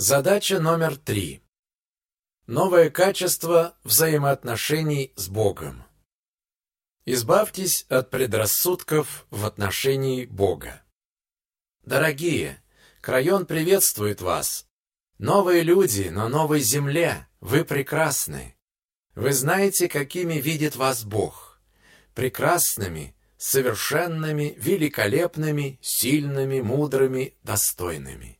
Задача номер три. Новое качество взаимоотношений с Богом. Избавьтесь от предрассудков в отношении Бога. Дорогие, Крайон приветствует вас. Новые люди на новой земле, вы прекрасны. Вы знаете, какими видит вас Бог. Прекрасными, совершенными, великолепными, сильными, мудрыми, достойными.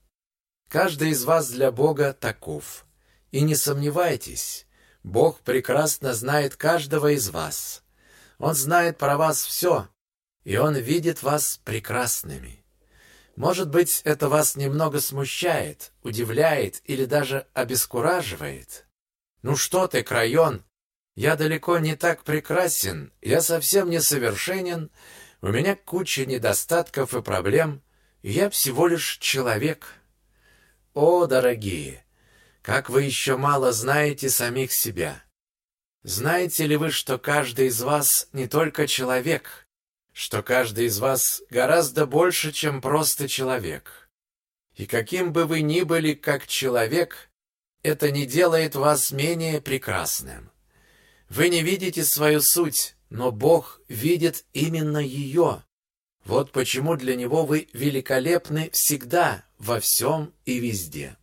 Каждый из вас для Бога таков. И не сомневайтесь, Бог прекрасно знает каждого из вас. Он знает про вас все, и Он видит вас прекрасными. Может быть, это вас немного смущает, удивляет или даже обескураживает. Ну что ты, Крайон, я далеко не так прекрасен, я совсем не совершенен, у меня куча недостатков и проблем, и я всего лишь человек. О, дорогие, как вы еще мало знаете самих себя! Знаете ли вы, что каждый из вас не только человек, что каждый из вас гораздо больше, чем просто человек? И каким бы вы ни были как человек, это не делает вас менее прекрасным. Вы не видите свою суть, но Бог видит именно ее. Вот почему для Него вы великолепны всегда, во всем и везде.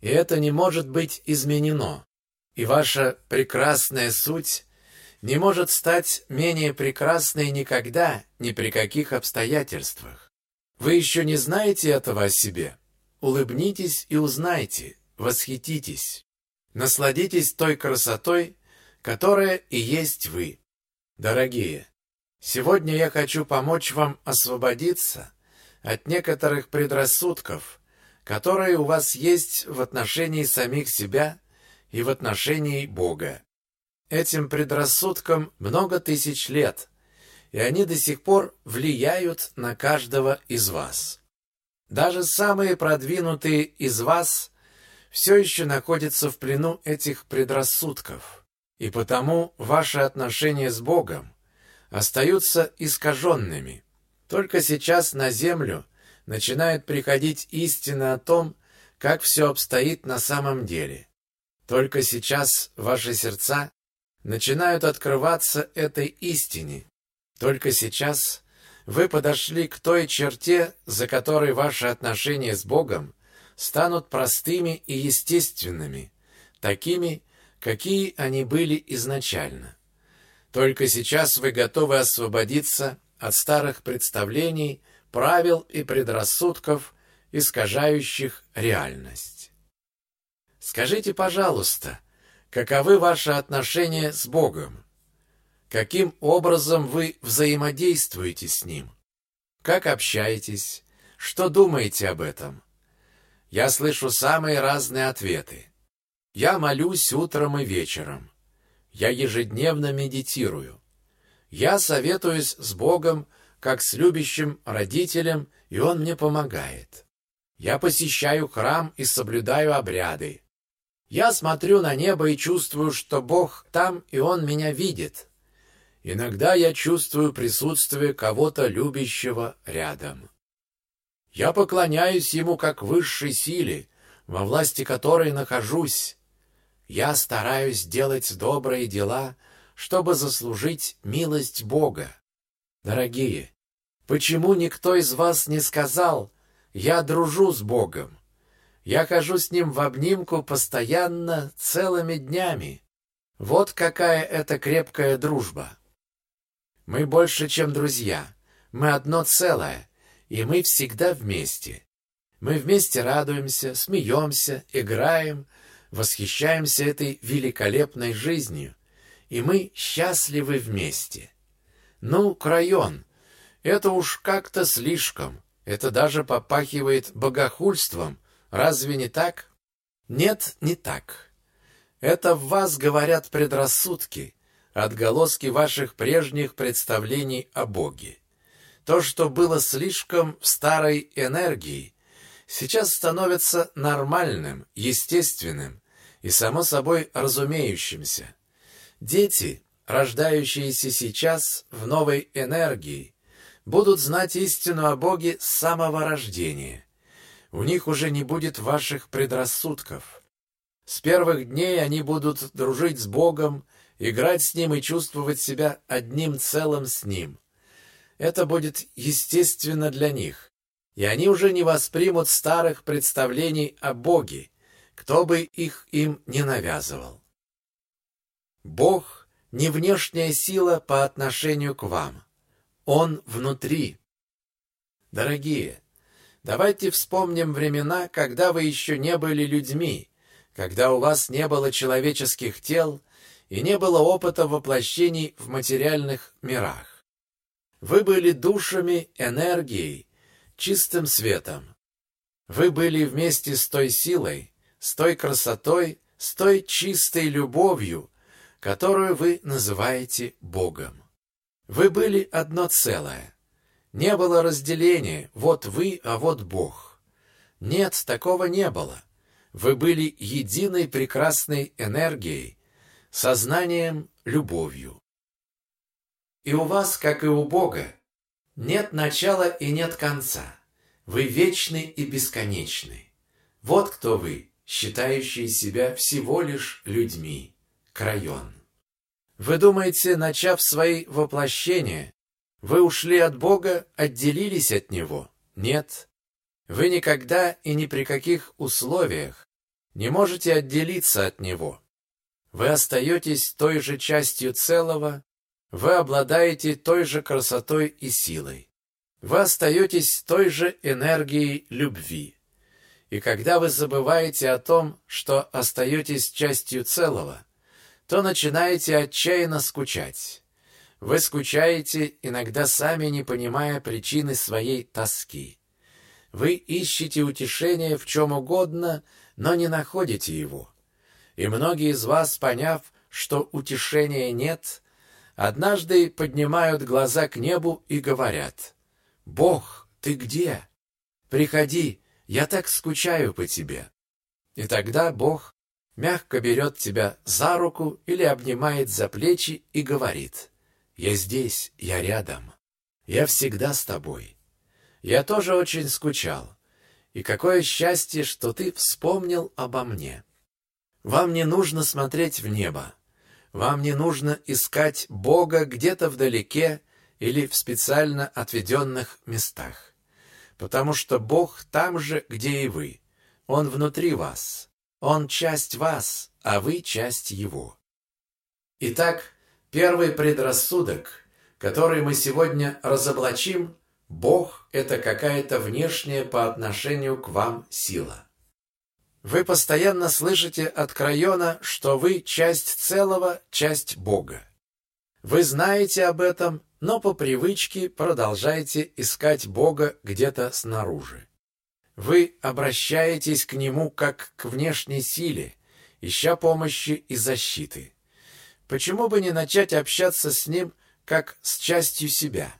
И это не может быть изменено. И ваша прекрасная суть не может стать менее прекрасной никогда, ни при каких обстоятельствах. Вы еще не знаете этого о себе? Улыбнитесь и узнайте, восхититесь. Насладитесь той красотой, которая и есть вы. Дорогие, сегодня я хочу помочь вам освободиться от некоторых предрассудков, которые у вас есть в отношении самих себя и в отношении Бога. Этим предрассудкам много тысяч лет, и они до сих пор влияют на каждого из вас. Даже самые продвинутые из вас все еще находятся в плену этих предрассудков, и потому ваши отношения с Богом остаются искаженными – только сейчас на землю начинает приходить истина о том, как все обстоит на самом деле. Только сейчас ваши сердца начинают открываться этой истине. Только сейчас вы подошли к той черте, за которой ваши отношения с Богом станут простыми и естественными, такими, какие они были изначально. Только сейчас вы готовы освободиться от старых представлений, правил и предрассудков, искажающих реальность. Скажите, пожалуйста, каковы ваши отношения с Богом? Каким образом вы взаимодействуете с Ним? Как общаетесь? Что думаете об этом? Я слышу самые разные ответы. Я молюсь утром и вечером. Я ежедневно медитирую. Я советуюсь с Богом, как с любящим родителем, и Он мне помогает. Я посещаю храм и соблюдаю обряды. Я смотрю на небо и чувствую, что Бог там, и Он меня видит. Иногда я чувствую присутствие кого-то любящего рядом. Я поклоняюсь Ему как высшей силе, во власти которой нахожусь. Я стараюсь делать добрые дела — чтобы заслужить милость Бога. Дорогие, почему никто из вас не сказал «Я дружу с Богом»? Я хожу с Ним в обнимку постоянно, целыми днями. Вот какая это крепкая дружба. Мы больше, чем друзья. Мы одно целое, и мы всегда вместе. Мы вместе радуемся, смеемся, играем, восхищаемся этой великолепной жизнью и мы счастливы вместе. Ну, Крайон, это уж как-то слишком. Это даже попахивает богохульством. Разве не так? Нет, не так. Это в вас говорят предрассудки, отголоски ваших прежних представлений о Боге. То, что было слишком в старой энергии, сейчас становится нормальным, естественным и, само собой, разумеющимся. Дети, рождающиеся сейчас в новой энергии, будут знать истину о Боге с самого рождения. У них уже не будет ваших предрассудков. С первых дней они будут дружить с Богом, играть с Ним и чувствовать себя одним целым с Ним. Это будет естественно для них, и они уже не воспримут старых представлений о Боге, кто бы их им не навязывал. Бог — не внешняя сила по отношению к вам. Он внутри. Дорогие, давайте вспомним времена, когда вы еще не были людьми, когда у вас не было человеческих тел и не было опыта воплощений в материальных мирах. Вы были душами, энергией, чистым светом. Вы были вместе с той силой, с той красотой, с той чистой любовью, которую вы называете Богом. Вы были одно целое. Не было разделения, вот вы, а вот Бог. Нет, такого не было. Вы были единой прекрасной энергией, сознанием, любовью. И у вас, как и у Бога, нет начала и нет конца. Вы вечны и бесконечны. Вот кто вы, считающие себя всего лишь людьми. Крайон. Вы думаете, начав свои воплощения, вы ушли от Бога, отделились от Него? Нет. Вы никогда и ни при каких условиях не можете отделиться от Него. Вы остаетесь той же частью целого, вы обладаете той же красотой и силой. Вы остаетесь той же энергией любви. И когда вы забываете о том, что остаетесь частью целого, то начинаете отчаянно скучать. Вы скучаете, иногда сами не понимая причины своей тоски. Вы ищете утешение в чем угодно, но не находите его. И многие из вас, поняв, что утешения нет, однажды поднимают глаза к небу и говорят, «Бог, ты где? Приходи, я так скучаю по тебе». И тогда Бог мягко берет тебя за руку или обнимает за плечи и говорит, «Я здесь, я рядом, я всегда с тобой. Я тоже очень скучал, и какое счастье, что ты вспомнил обо мне». Вам не нужно смотреть в небо. Вам не нужно искать Бога где-то вдалеке или в специально отведенных местах. Потому что Бог там же, где и вы. Он внутри вас. Он часть вас, а вы часть Его. Итак, первый предрассудок, который мы сегодня разоблачим, Бог – это какая-то внешняя по отношению к вам сила. Вы постоянно слышите от Крайона, что вы часть целого, часть Бога. Вы знаете об этом, но по привычке продолжаете искать Бога где-то снаружи. Вы обращаетесь к Нему как к внешней силе, ища помощи и защиты. Почему бы не начать общаться с Ним как с частью себя?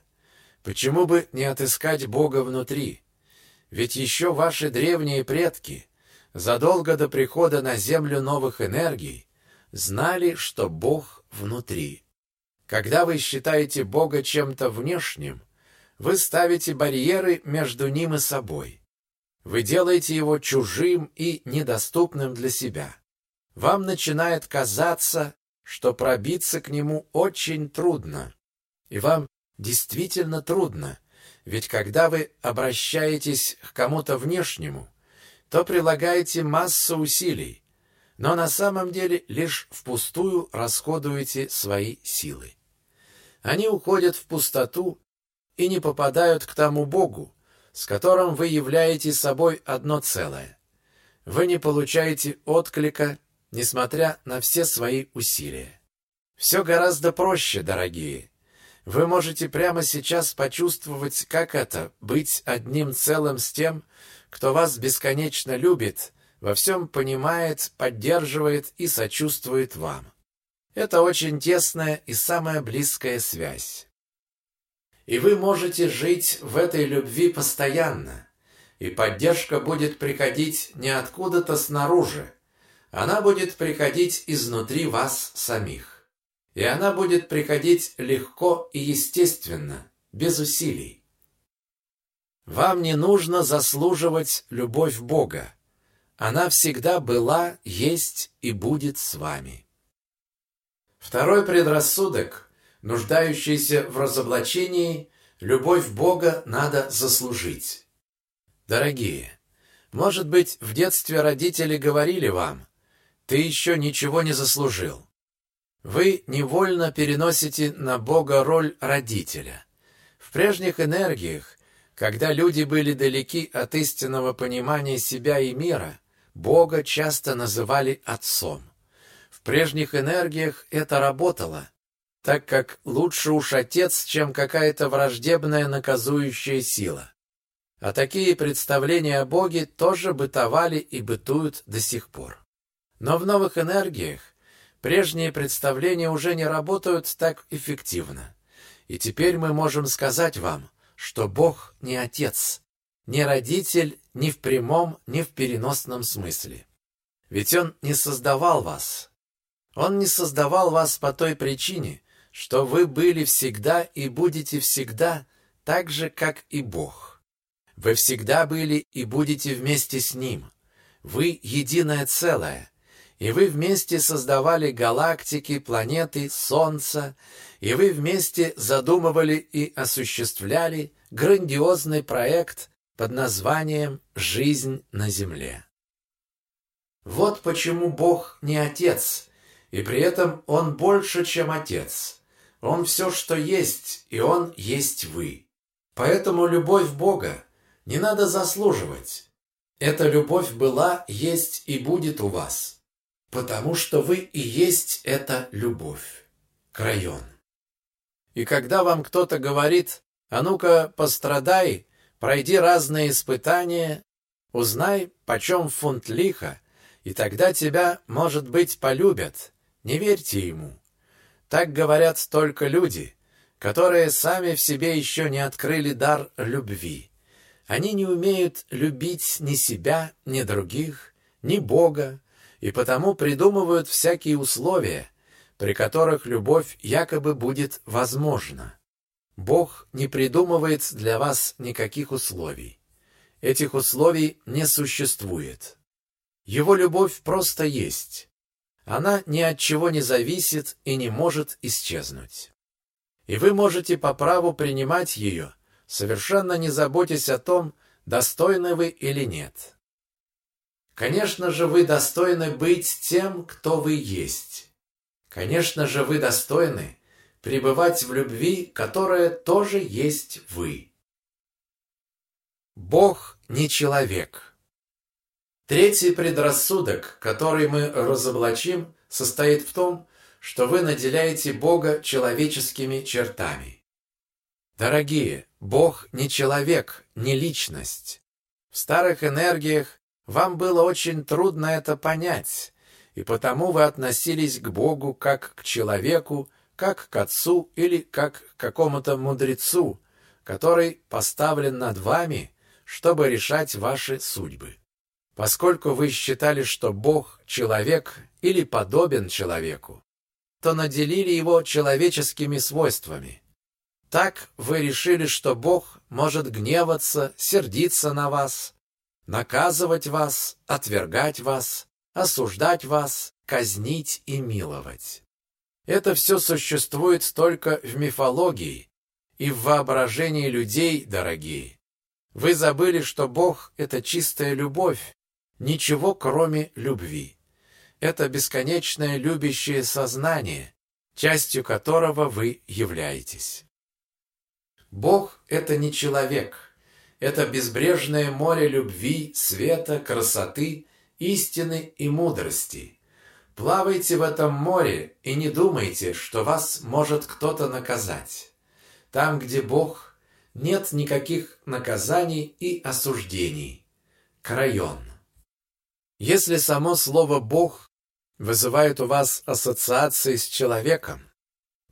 Почему бы не отыскать Бога внутри? Ведь еще ваши древние предки – задолго до прихода на Землю новых энергий, знали, что Бог внутри. Когда вы считаете Бога чем-то внешним, вы ставите барьеры между Ним и собой. Вы делаете Его чужим и недоступным для себя. Вам начинает казаться, что пробиться к Нему очень трудно. И вам действительно трудно, ведь когда вы обращаетесь к кому-то внешнему, то прилагаете массу усилий, но на самом деле лишь впустую расходуете свои силы. Они уходят в пустоту и не попадают к тому Богу, с которым вы являете собой одно целое. Вы не получаете отклика, несмотря на все свои усилия. Все гораздо проще, дорогие. Вы можете прямо сейчас почувствовать, как это — быть одним целым с тем, кто вас бесконечно любит, во всем понимает, поддерживает и сочувствует вам. Это очень тесная и самая близкая связь. И вы можете жить в этой любви постоянно, и поддержка будет приходить не откуда-то снаружи, она будет приходить изнутри вас самих. И она будет приходить легко и естественно, без усилий. Вам не нужно заслуживать любовь Бога. Она всегда была, есть и будет с вами. Второй предрассудок, нуждающийся в разоблачении, любовь Бога надо заслужить. Дорогие, может быть, в детстве родители говорили вам, ты еще ничего не заслужил. Вы невольно переносите на Бога роль родителя. В прежних энергиях, когда люди были далеки от истинного понимания себя и мира, Бога часто называли Отцом. В прежних энергиях это работало, так как лучше уж Отец, чем какая-то враждебная наказующая сила. А такие представления о Боге тоже бытовали и бытуют до сих пор. Но в новых энергиях прежние представления уже не работают так эффективно. И теперь мы можем сказать вам, что Бог не Отец, не Родитель ни в прямом, ни в переносном смысле. Ведь Он не создавал вас. Он не создавал вас по той причине, что вы были всегда и будете всегда так же, как и Бог. Вы всегда были и будете вместе с Ним. Вы единое целое, и вы вместе создавали галактики, планеты, Солнце, и вы вместе задумывали и осуществляли грандиозный проект под названием «Жизнь на Земле». Вот почему Бог не Отец, и при этом Он больше, чем Отец. Он все, что есть, и Он есть вы. Поэтому любовь Бога не надо заслуживать. Эта любовь была, есть и будет у вас, потому что вы и есть эта любовь. Крайон. И когда вам кто-то говорит, а ну-ка пострадай, пройди разные испытания, узнай, почем фунт лиха, и тогда тебя, может быть, полюбят. Не верьте ему. Так говорят только люди, которые сами в себе еще не открыли дар любви. Они не умеют любить ни себя, ни других, ни Бога, и потому придумывают всякие условия, при которых любовь якобы будет возможна. Бог не придумывает для вас никаких условий. Этих условий не существует. Его любовь просто есть. Она ни от чего не зависит и не может исчезнуть. И вы можете по праву принимать ее – совершенно не заботясь о том, достойны вы или нет. Конечно же, вы достойны быть тем, кто вы есть. Конечно же, вы достойны пребывать в любви, которая тоже есть вы. Бог не человек. Третий предрассудок, который мы разоблачим, состоит в том, что вы наделяете Бога человеческими чертами. Дорогие, Бог не человек, не личность. В старых энергиях вам было очень трудно это понять, и потому вы относились к Богу как к человеку, как к отцу или как к какому-то мудрецу, который поставлен над вами, чтобы решать ваши судьбы. Поскольку вы считали, что Бог — человек или подобен человеку, то наделили его человеческими свойствами. Так вы решили, что Бог может гневаться, сердиться на вас, наказывать вас, отвергать вас, осуждать вас, казнить и миловать. Это все существует только в мифологии и в воображении людей, дорогие. Вы забыли, что Бог — это чистая любовь, ничего кроме любви. Это бесконечное любящее сознание, частью которого вы являетесь. Бог — это не человек. Это безбрежное море любви, света, красоты, истины и мудрости. Плавайте в этом море и не думайте, что вас может кто-то наказать. Там, где Бог, нет никаких наказаний и осуждений. Крайон. Если само слово «Бог» вызывает у вас ассоциации с человеком,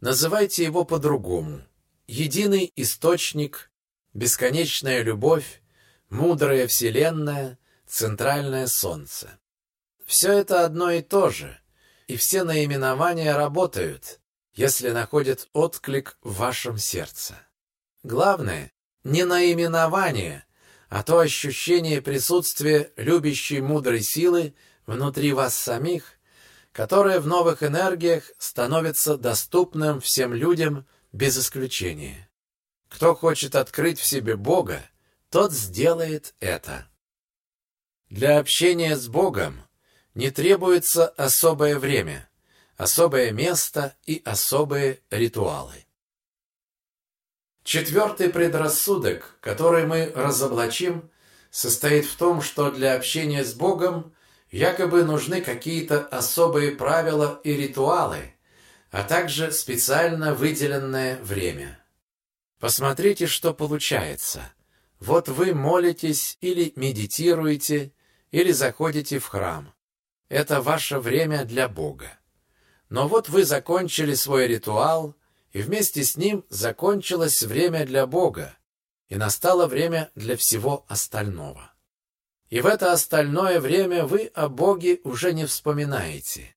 называйте его по-другому единый источник, бесконечная любовь, мудрая вселенная, центральное солнце. Все это одно и то же, и все наименования работают, если находят отклик в вашем сердце. Главное, не наименование, а то ощущение присутствия любящей мудрой силы внутри вас самих, которое в новых энергиях становится доступным всем людям без исключения. Кто хочет открыть в себе Бога, тот сделает это. Для общения с Богом не требуется особое время, особое место и особые ритуалы. Четвертый предрассудок, который мы разоблачим, состоит в том, что для общения с Богом якобы нужны какие-то особые правила и ритуалы, а также специально выделенное время. Посмотрите, что получается. Вот вы молитесь или медитируете, или заходите в храм. Это ваше время для Бога. Но вот вы закончили свой ритуал, и вместе с ним закончилось время для Бога, и настало время для всего остального. И в это остальное время вы о Боге уже не вспоминаете.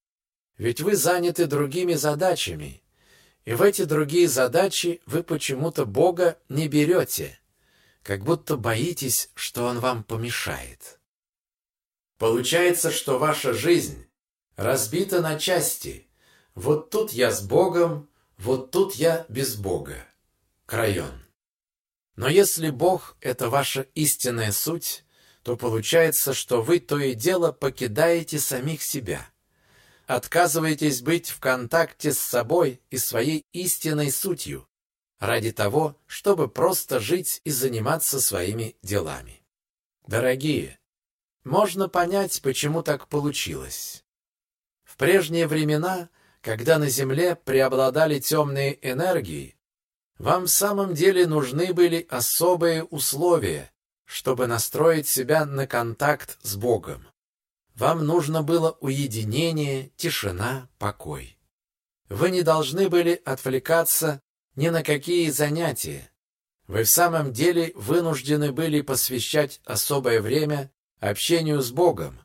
Ведь вы заняты другими задачами, и в эти другие задачи вы почему-то Бога не берете, как будто боитесь, что Он вам помешает. Получается, что ваша жизнь разбита на части. Вот тут я с Богом, вот тут я без Бога. Крайон. Но если Бог — это ваша истинная суть, то получается, что вы то и дело покидаете самих себя. Отказываетесь быть в контакте с собой и своей истинной сутью ради того, чтобы просто жить и заниматься своими делами. Дорогие, можно понять, почему так получилось. В прежние времена, когда на Земле преобладали темные энергии, вам в самом деле нужны были особые условия, чтобы настроить себя на контакт с Богом. Вам нужно было уединение, тишина, покой. Вы не должны были отвлекаться ни на какие занятия. Вы в самом деле вынуждены были посвящать особое время общению с Богом,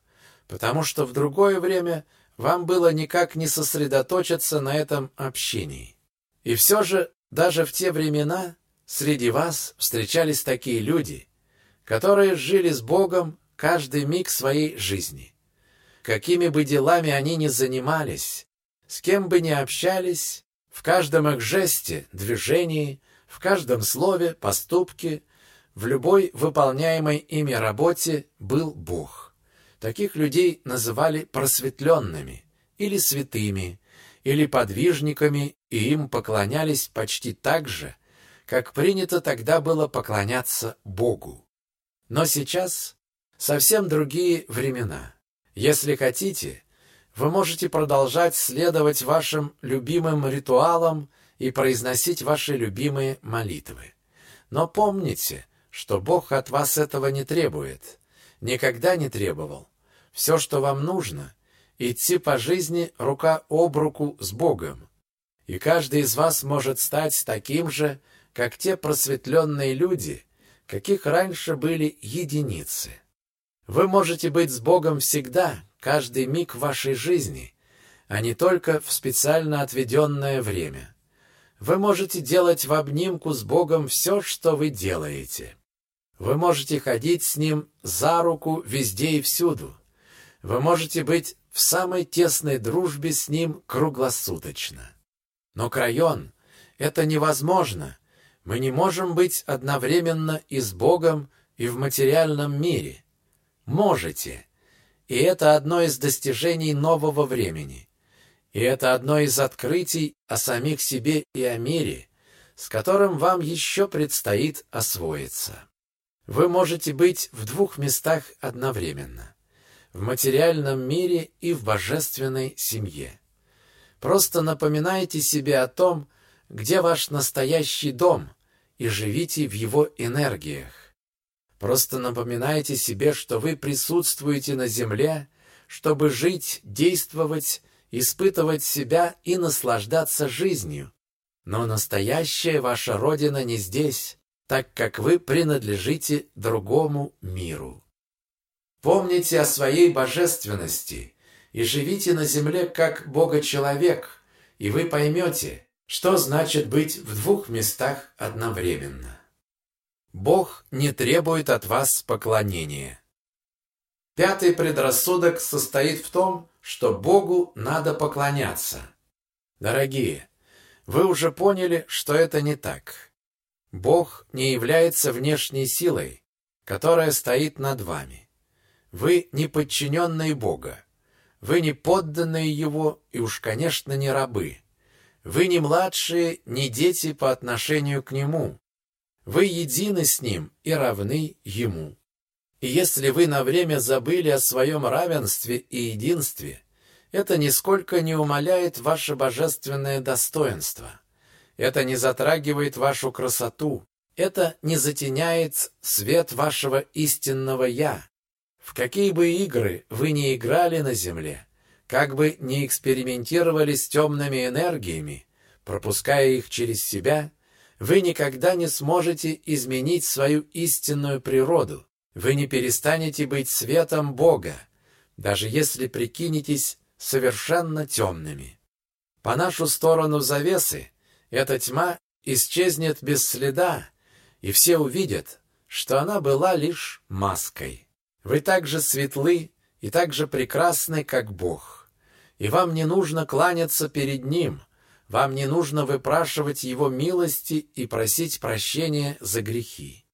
потому что в другое время вам было никак не сосредоточиться на этом общении. И все же, даже в те времена, среди вас встречались такие люди, которые жили с Богом каждый миг своей жизни. Какими бы делами они ни занимались, с кем бы ни общались, в каждом их жесте, движении, в каждом слове, поступке, в любой выполняемой ими работе был Бог. Таких людей называли просветленными или святыми, или подвижниками, и им поклонялись почти так же, как принято тогда было поклоняться Богу. Но сейчас совсем другие времена. Если хотите, вы можете продолжать следовать вашим любимым ритуалам и произносить ваши любимые молитвы. Но помните, что Бог от вас этого не требует, никогда не требовал. Все, что вам нужно, идти по жизни рука об руку с Богом. И каждый из вас может стать таким же, как те просветленные люди, каких раньше были единицы. Вы можете быть с Богом всегда, каждый миг вашей жизни, а не только в специально отведенное время. Вы можете делать в обнимку с Богом все, что вы делаете. Вы можете ходить с Ним за руку везде и всюду. Вы можете быть в самой тесной дружбе с Ним круглосуточно. Но Крайон — это невозможно — мы не можем быть одновременно и с Богом, и в материальном мире. Можете. И это одно из достижений нового времени. И это одно из открытий о самих себе и о мире, с которым вам еще предстоит освоиться. Вы можете быть в двух местах одновременно. В материальном мире и в божественной семье. Просто напоминайте себе о том, где ваш настоящий дом, и живите в его энергиях. Просто напоминайте себе, что вы присутствуете на земле, чтобы жить, действовать, испытывать себя и наслаждаться жизнью. Но настоящая ваша родина не здесь, так как вы принадлежите другому миру. Помните о своей божественности и живите на земле как Бога-человек, и вы поймете – что значит быть в двух местах одновременно? Бог не требует от вас поклонения. Пятый предрассудок состоит в том, что Богу надо поклоняться. Дорогие, вы уже поняли, что это не так. Бог не является внешней силой, которая стоит над вами. Вы не подчиненные Бога. Вы не подданные Его и уж, конечно, не рабы. Вы не младшие, не дети по отношению к Нему. Вы едины с Ним и равны Ему. И если вы на время забыли о своем равенстве и единстве, это нисколько не умаляет ваше божественное достоинство. Это не затрагивает вашу красоту. Это не затеняет свет вашего истинного «я». В какие бы игры вы ни играли на Земле, как бы ни экспериментировали с темными энергиями, пропуская их через себя, вы никогда не сможете изменить свою истинную природу. Вы не перестанете быть светом Бога, даже если прикинетесь совершенно темными. По нашу сторону завесы эта тьма исчезнет без следа, и все увидят, что она была лишь маской. Вы так же светлы и так же прекрасны, как Бог. И вам не нужно кланяться перед Ним, вам не нужно выпрашивать Его милости и просить прощения за грехи.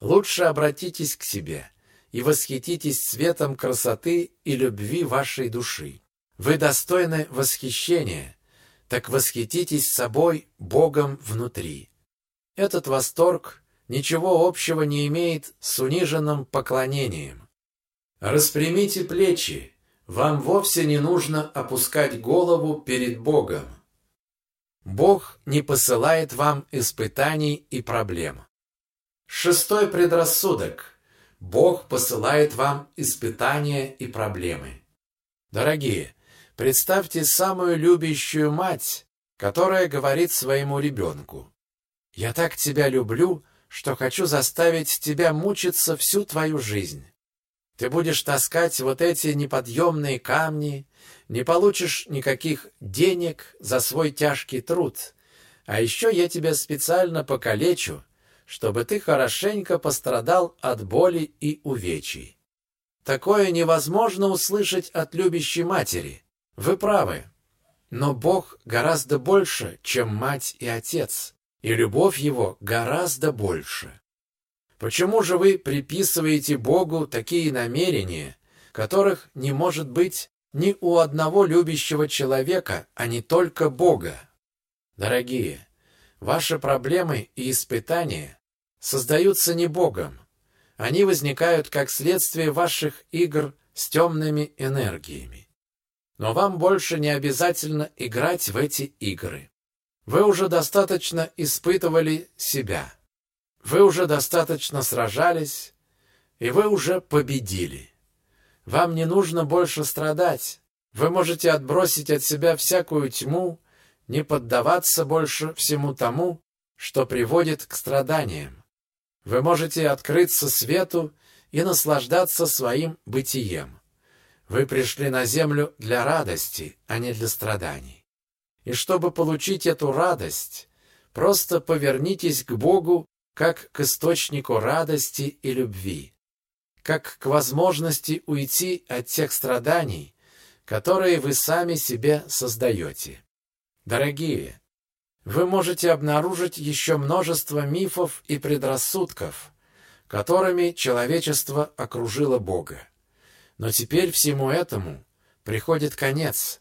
Лучше обратитесь к себе и восхититесь светом красоты и любви вашей души. Вы достойны восхищения, так восхититесь собой, Богом внутри. Этот восторг ничего общего не имеет с униженным поклонением. Распрямите плечи, вам вовсе не нужно опускать голову перед Богом. Бог не посылает вам испытаний и проблем. Шестой предрассудок. Бог посылает вам испытания и проблемы. Дорогие, представьте самую любящую мать, которая говорит своему ребенку, «Я так тебя люблю, что хочу заставить тебя мучиться всю твою жизнь. Ты будешь таскать вот эти неподъемные камни, не получишь никаких денег за свой тяжкий труд, а еще я тебя специально покалечу, чтобы ты хорошенько пострадал от боли и увечий. Такое невозможно услышать от любящей матери. Вы правы. Но Бог гораздо больше, чем мать и отец, и любовь Его гораздо больше. Почему же вы приписываете Богу такие намерения, которых не может быть ни у одного любящего человека, а не только Бога? Дорогие, ваши проблемы и испытания создаются не Богом. Они возникают как следствие ваших игр с темными энергиями. Но вам больше не обязательно играть в эти игры. Вы уже достаточно испытывали себя. Вы уже достаточно сражались, и вы уже победили. Вам не нужно больше страдать. Вы можете отбросить от себя всякую тьму, не поддаваться больше всему тому, что приводит к страданиям. Вы можете открыться свету и наслаждаться своим бытием. Вы пришли на землю для радости, а не для страданий. И чтобы получить эту радость, просто повернитесь к Богу как к источнику радости и любви, как к возможности уйти от тех страданий, которые вы сами себе создаете. Дорогие, вы можете обнаружить еще множество мифов и предрассудков, которыми человечество окружило Бога. Но теперь всему этому приходит конец,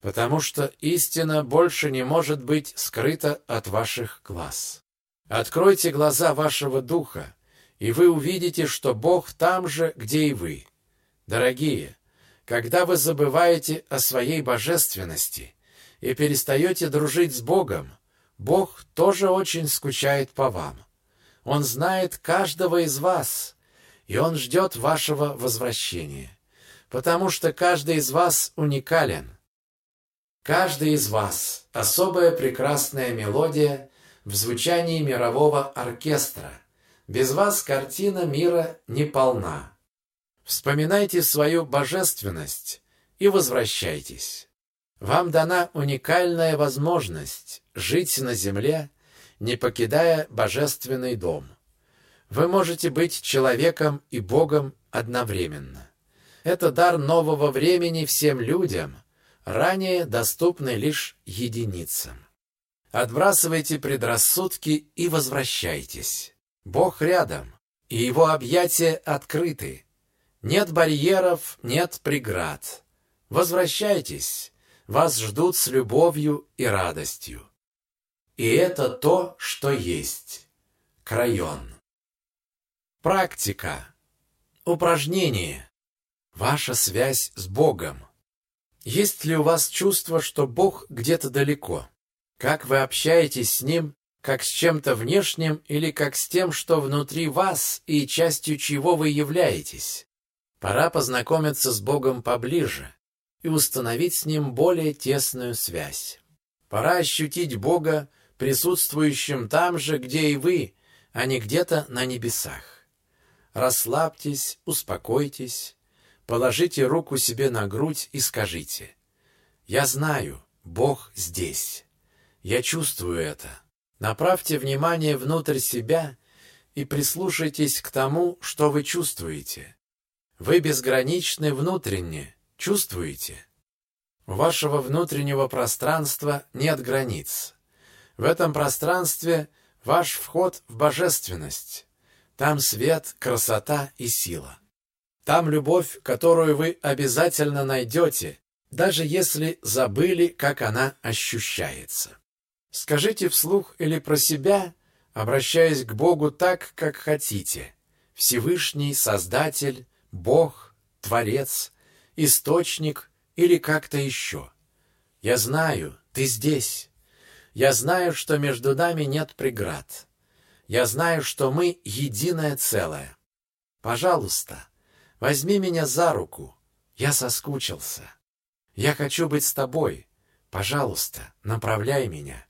потому что истина больше не может быть скрыта от ваших глаз. Откройте глаза вашего духа, и вы увидите, что Бог там же, где и вы. Дорогие, когда вы забываете о своей божественности и перестаете дружить с Богом, Бог тоже очень скучает по вам. Он знает каждого из вас, и Он ждет вашего возвращения, потому что каждый из вас уникален. Каждый из вас — особая прекрасная мелодия в звучании мирового оркестра. Без вас картина мира не полна. Вспоминайте свою божественность и возвращайтесь. Вам дана уникальная возможность жить на земле, не покидая божественный дом. Вы можете быть человеком и Богом одновременно. Это дар нового времени всем людям, ранее доступный лишь единицам. Отбрасывайте предрассудки и возвращайтесь. Бог рядом, и его объятия открыты. Нет барьеров, нет преград. Возвращайтесь, вас ждут с любовью и радостью. И это то, что есть. Крайон. Практика. Упражнение. Ваша связь с Богом. Есть ли у вас чувство, что Бог где-то далеко? Как вы общаетесь с Ним, как с чем-то внешним или как с тем, что внутри вас и частью чего вы являетесь? Пора познакомиться с Богом поближе и установить с Ним более тесную связь. Пора ощутить Бога присутствующим там же, где и вы, а не где-то на небесах. Расслабьтесь, успокойтесь, положите руку себе на грудь и скажите «Я знаю, Бог здесь. Я чувствую это». Направьте внимание внутрь себя и прислушайтесь к тому, что вы чувствуете. Вы безграничны внутренне, чувствуете? У вашего внутреннего пространства нет границ. В этом пространстве ваш вход в божественность. Там свет, красота и сила. Там любовь, которую вы обязательно найдете, даже если забыли, как она ощущается. Скажите вслух или про себя, обращаясь к Богу так, как хотите. Всевышний Создатель, Бог, Творец, Источник или как-то еще. Я знаю, ты здесь. Я знаю, что между нами нет преград. Я знаю, что мы единое целое. Пожалуйста, возьми меня за руку. Я соскучился. Я хочу быть с тобой. Пожалуйста, направляй меня.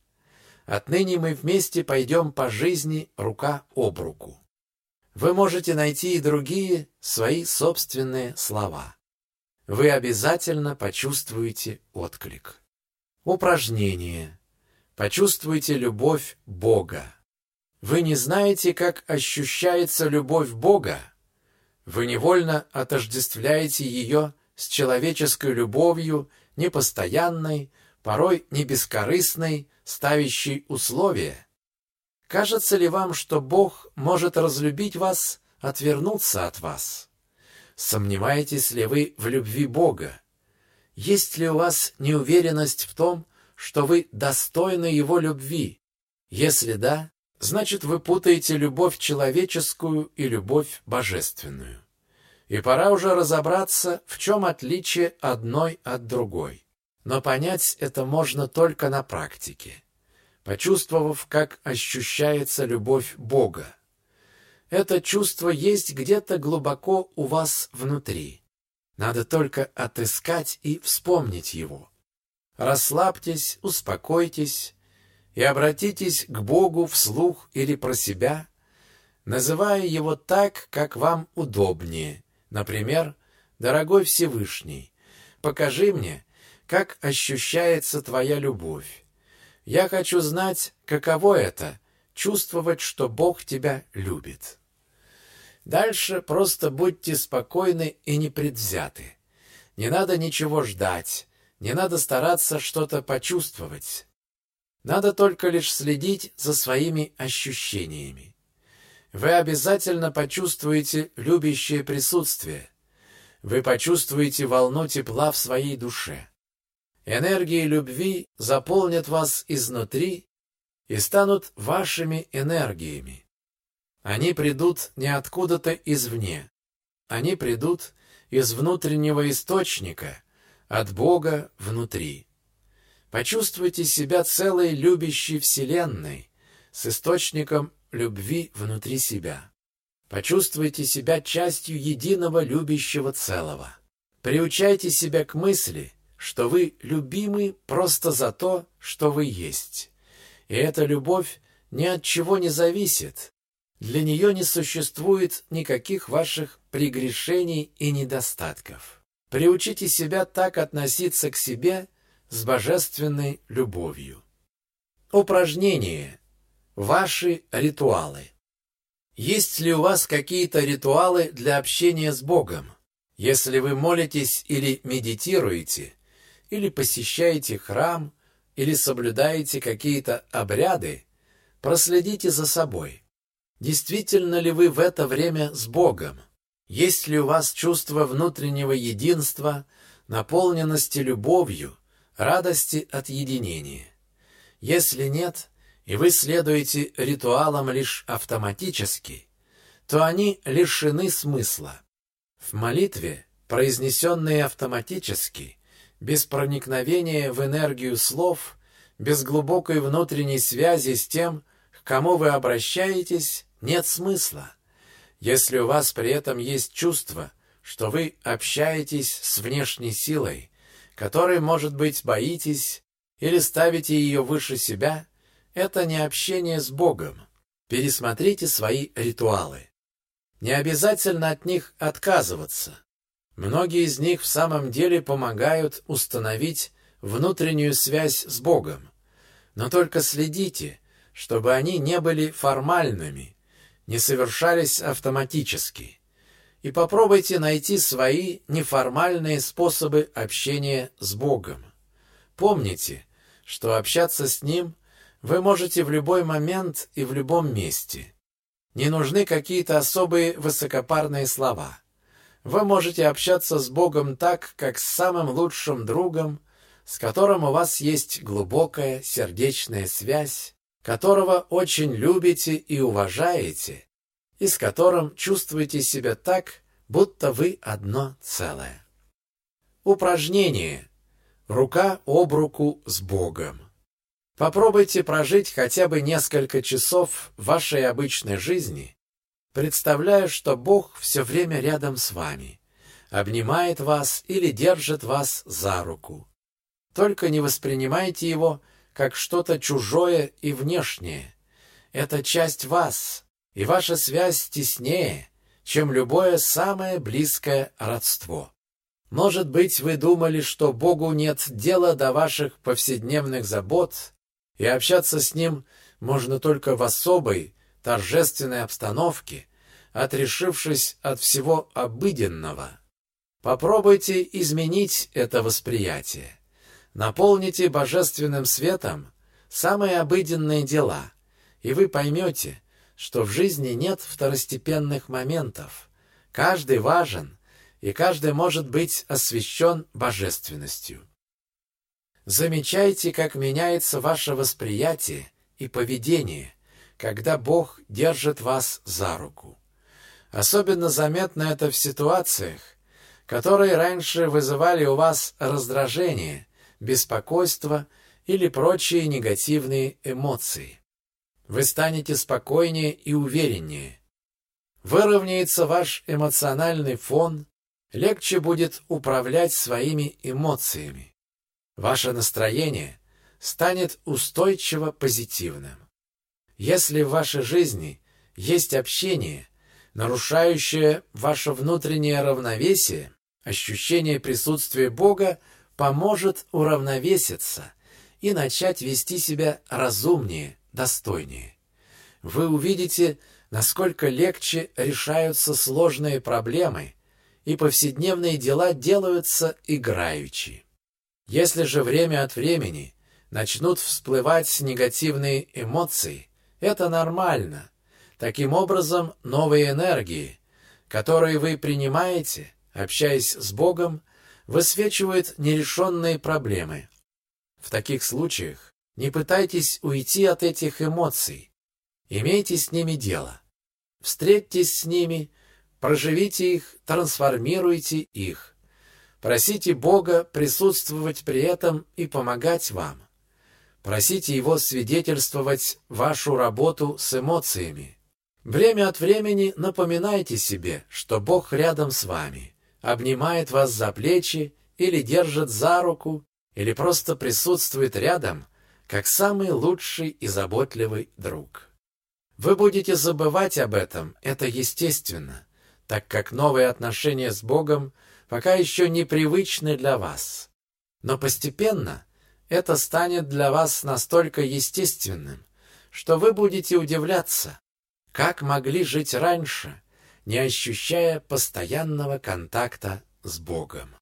Отныне мы вместе пойдем по жизни рука об руку. Вы можете найти и другие свои собственные слова. Вы обязательно почувствуете отклик. Упражнение. Почувствуйте любовь Бога. Вы не знаете, как ощущается любовь Бога? Вы невольно отождествляете ее с человеческой любовью, непостоянной, порой не бескорыстной, ставящей условия? Кажется ли вам, что Бог может разлюбить вас, отвернуться от вас? Сомневаетесь ли вы в любви Бога? Есть ли у вас неуверенность в том, что вы достойны Его любви? Если да, значит вы путаете любовь человеческую и любовь божественную. И пора уже разобраться, в чем отличие одной от другой. Но понять это можно только на практике, почувствовав, как ощущается любовь Бога. Это чувство есть где-то глубоко у вас внутри. Надо только отыскать и вспомнить его. Расслабьтесь, успокойтесь и обратитесь к Богу вслух или про себя, называя его так, как вам удобнее. Например, «Дорогой Всевышний, покажи мне, как ощущается твоя любовь. Я хочу знать, каково это — чувствовать, что Бог тебя любит. Дальше просто будьте спокойны и непредвзяты. Не надо ничего ждать, не надо стараться что-то почувствовать. Надо только лишь следить за своими ощущениями. Вы обязательно почувствуете любящее присутствие. Вы почувствуете волну тепла в своей душе. Энергии любви заполнят вас изнутри и станут вашими энергиями. Они придут не откуда-то извне. Они придут из внутреннего источника, от Бога внутри. Почувствуйте себя целой любящей вселенной, с источником любви внутри себя. Почувствуйте себя частью единого любящего целого. Приучайте себя к мысли – что вы любимы просто за то, что вы есть. И эта любовь ни от чего не зависит. Для нее не существует никаких ваших прегрешений и недостатков. Приучите себя так относиться к себе с божественной любовью. Упражнение. Ваши ритуалы. Есть ли у вас какие-то ритуалы для общения с Богом? Если вы молитесь или медитируете, или посещаете храм, или соблюдаете какие-то обряды, проследите за собой. Действительно ли вы в это время с Богом? Есть ли у вас чувство внутреннего единства, наполненности любовью, радости от единения? Если нет, и вы следуете ритуалам лишь автоматически, то они лишены смысла. В молитве, произнесенной автоматически, без проникновения в энергию слов, без глубокой внутренней связи с тем, к кому вы обращаетесь, нет смысла. Если у вас при этом есть чувство, что вы общаетесь с внешней силой, которой, может быть, боитесь или ставите ее выше себя – это не общение с Богом. Пересмотрите свои ритуалы. Не обязательно от них отказываться. Многие из них в самом деле помогают установить внутреннюю связь с Богом. Но только следите, чтобы они не были формальными, не совершались автоматически. И попробуйте найти свои неформальные способы общения с Богом. Помните, что общаться с Ним вы можете в любой момент и в любом месте. Не нужны какие-то особые высокопарные слова. Вы можете общаться с Богом так, как с самым лучшим другом, с которым у вас есть глубокая сердечная связь, которого очень любите и уважаете, и с которым чувствуете себя так, будто вы одно целое. Упражнение. Рука об руку с Богом. Попробуйте прожить хотя бы несколько часов вашей обычной жизни, представляя, что Бог все время рядом с вами, обнимает вас или держит вас за руку. Только не воспринимайте его как что-то чужое и внешнее. Это часть вас, и ваша связь теснее, чем любое самое близкое родство. Может быть, вы думали, что Богу нет дела до ваших повседневных забот, и общаться с ним можно только в особой, торжественной обстановке, отрешившись от всего обыденного. Попробуйте изменить это восприятие. Наполните божественным светом самые обыденные дела, и вы поймете, что в жизни нет второстепенных моментов. Каждый важен, и каждый может быть освящен божественностью. Замечайте, как меняется ваше восприятие и поведение, когда Бог держит вас за руку. Особенно заметно это в ситуациях, которые раньше вызывали у вас раздражение, беспокойство или прочие негативные эмоции. Вы станете спокойнее и увереннее. Выровняется ваш эмоциональный фон, легче будет управлять своими эмоциями. Ваше настроение станет устойчиво позитивным. Если в вашей жизни есть общение, нарушающее ваше внутреннее равновесие, ощущение присутствия Бога поможет уравновеситься и начать вести себя разумнее, достойнее. Вы увидите, насколько легче решаются сложные проблемы, и повседневные дела делаются играючи. Если же время от времени начнут всплывать негативные эмоции, это нормально. Таким образом, новые энергии, которые вы принимаете, общаясь с Богом, высвечивают нерешенные проблемы. В таких случаях не пытайтесь уйти от этих эмоций. Имейте с ними дело. Встретьтесь с ними, проживите их, трансформируйте их. Просите Бога присутствовать при этом и помогать вам. Просите Его свидетельствовать вашу работу с эмоциями. Время от времени напоминайте себе, что Бог рядом с вами, обнимает вас за плечи или держит за руку, или просто присутствует рядом, как самый лучший и заботливый друг. Вы будете забывать об этом, это естественно, так как новые отношения с Богом – пока еще непривычны для вас. Но постепенно это станет для вас настолько естественным, что вы будете удивляться. как могли жить раньше, не ощущая постоянного контакта с Богом.